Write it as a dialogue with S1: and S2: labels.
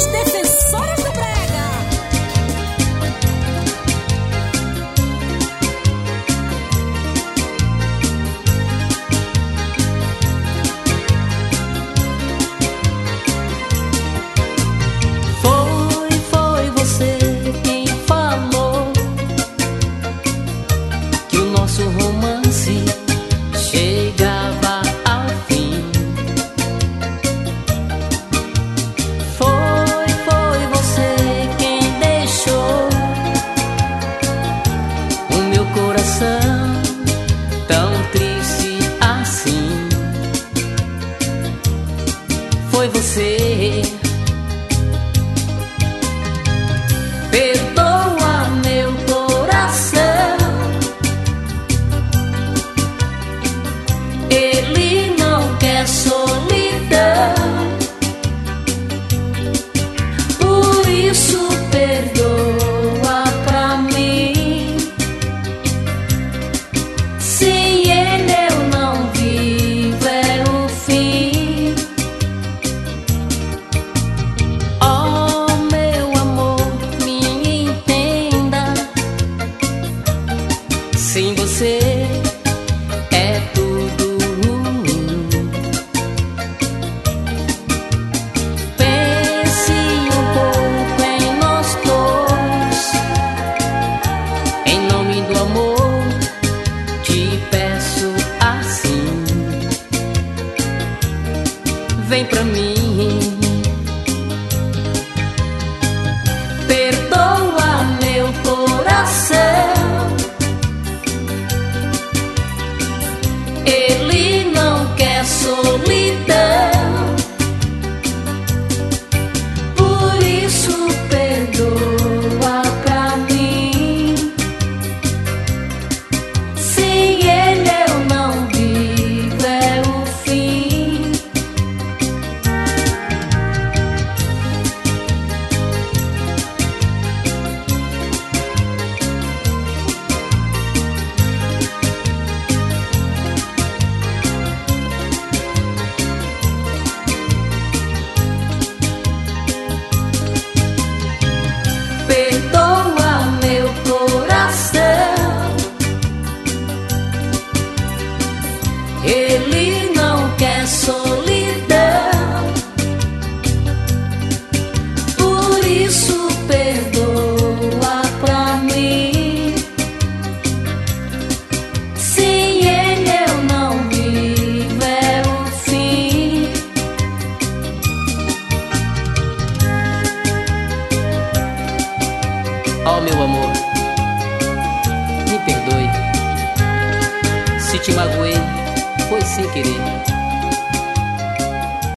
S1: Este
S2: foi você. vem pra mim. Perdoa meu coração. Ele não quer solidão. oh, meu amor, me perdoe se te magoei, foi sem querer.